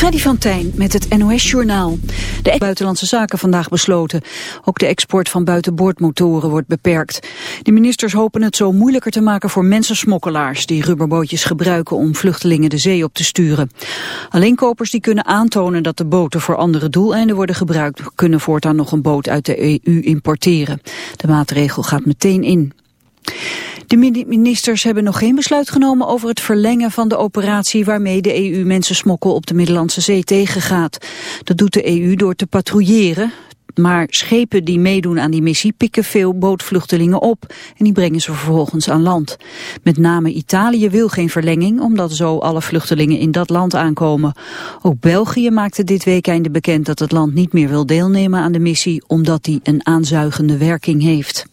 Freddy van Tijn met het NOS-journaal. De buitenlandse zaken vandaag besloten. Ook de export van buitenboordmotoren wordt beperkt. De ministers hopen het zo moeilijker te maken voor mensensmokkelaars... die rubberbootjes gebruiken om vluchtelingen de zee op te sturen. Alleen kopers die kunnen aantonen dat de boten voor andere doeleinden worden gebruikt... kunnen voortaan nog een boot uit de EU importeren. De maatregel gaat meteen in. De ministers hebben nog geen besluit genomen over het verlengen van de operatie waarmee de EU mensensmokkel op de Middellandse Zee tegengaat. Dat doet de EU door te patrouilleren, maar schepen die meedoen aan die missie pikken veel bootvluchtelingen op en die brengen ze vervolgens aan land. Met name Italië wil geen verlenging omdat zo alle vluchtelingen in dat land aankomen. Ook België maakte dit weekende bekend dat het land niet meer wil deelnemen aan de missie omdat die een aanzuigende werking heeft.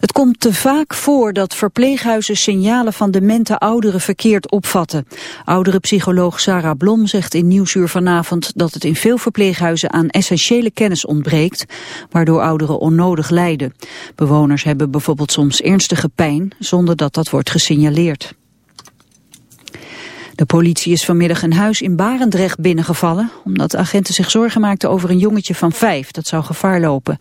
Het komt te vaak voor dat verpleeghuizen signalen van demente ouderen verkeerd opvatten. Oudere psycholoog Sarah Blom zegt in Nieuwsuur vanavond dat het in veel verpleeghuizen aan essentiële kennis ontbreekt, waardoor ouderen onnodig lijden. Bewoners hebben bijvoorbeeld soms ernstige pijn zonder dat dat wordt gesignaleerd. De politie is vanmiddag een huis in Barendrecht binnengevallen... omdat agenten zich zorgen maakten over een jongetje van vijf. Dat zou gevaar lopen.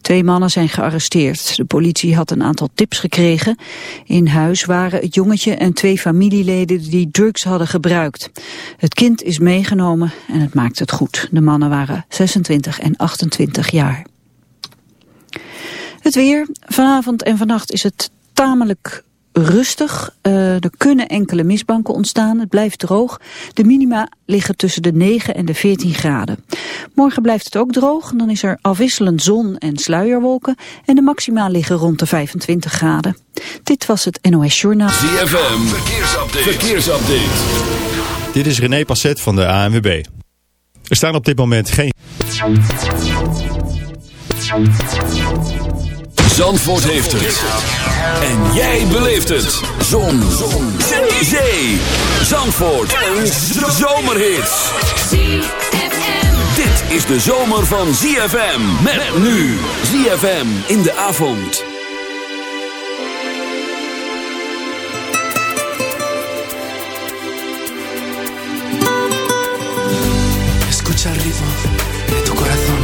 Twee mannen zijn gearresteerd. De politie had een aantal tips gekregen. In huis waren het jongetje en twee familieleden die drugs hadden gebruikt. Het kind is meegenomen en het maakt het goed. De mannen waren 26 en 28 jaar. Het weer. Vanavond en vannacht is het tamelijk rustig. Uh, er kunnen enkele mistbanken ontstaan. Het blijft droog. De minima liggen tussen de 9 en de 14 graden. Morgen blijft het ook droog. Dan is er afwisselend zon en sluierwolken. En de maxima liggen rond de 25 graden. Dit was het NOS Journaal. ZFM. Verkeersupdate. Verkeersupdate. Dit is René Passet van de ANWB. Er staan op dit moment geen... Zandvoort heeft het. En jij beleeft het. Zon. Zon. Zee. Zandvoort. Een zomerhit. Dit is de zomer van ZFM. Met nu. ZFM in de avond. Escucha el ritmo de tu corazón.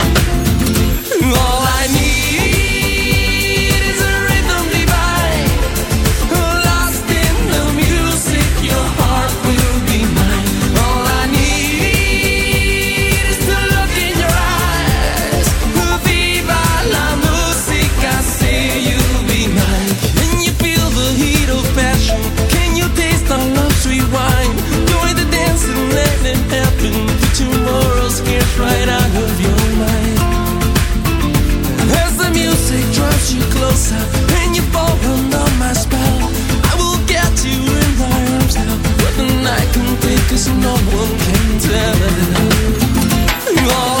no one can tell. You're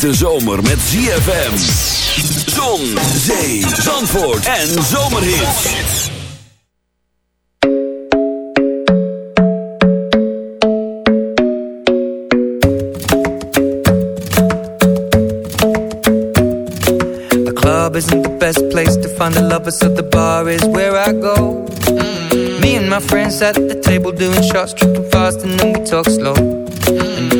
Hete zomer met ZFM. Zon, zee, zandvoort en zomerhits. The club isn't the best place to find the lovers, so the bar is where I go. Mm. Me and my friends at the table doing shots, tripping fast, and then we talk slow.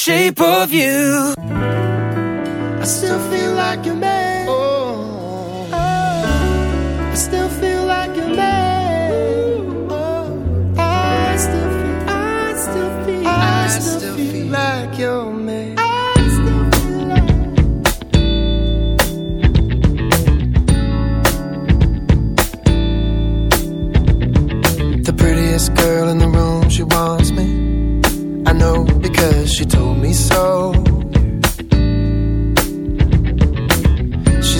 Shape of you. I still feel like you're mad.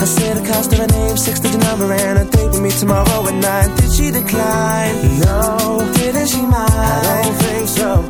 I said the cost of her name, six-digit number, and a date with me tomorrow at night. Did she decline? No. Didn't she mind? I don't think so.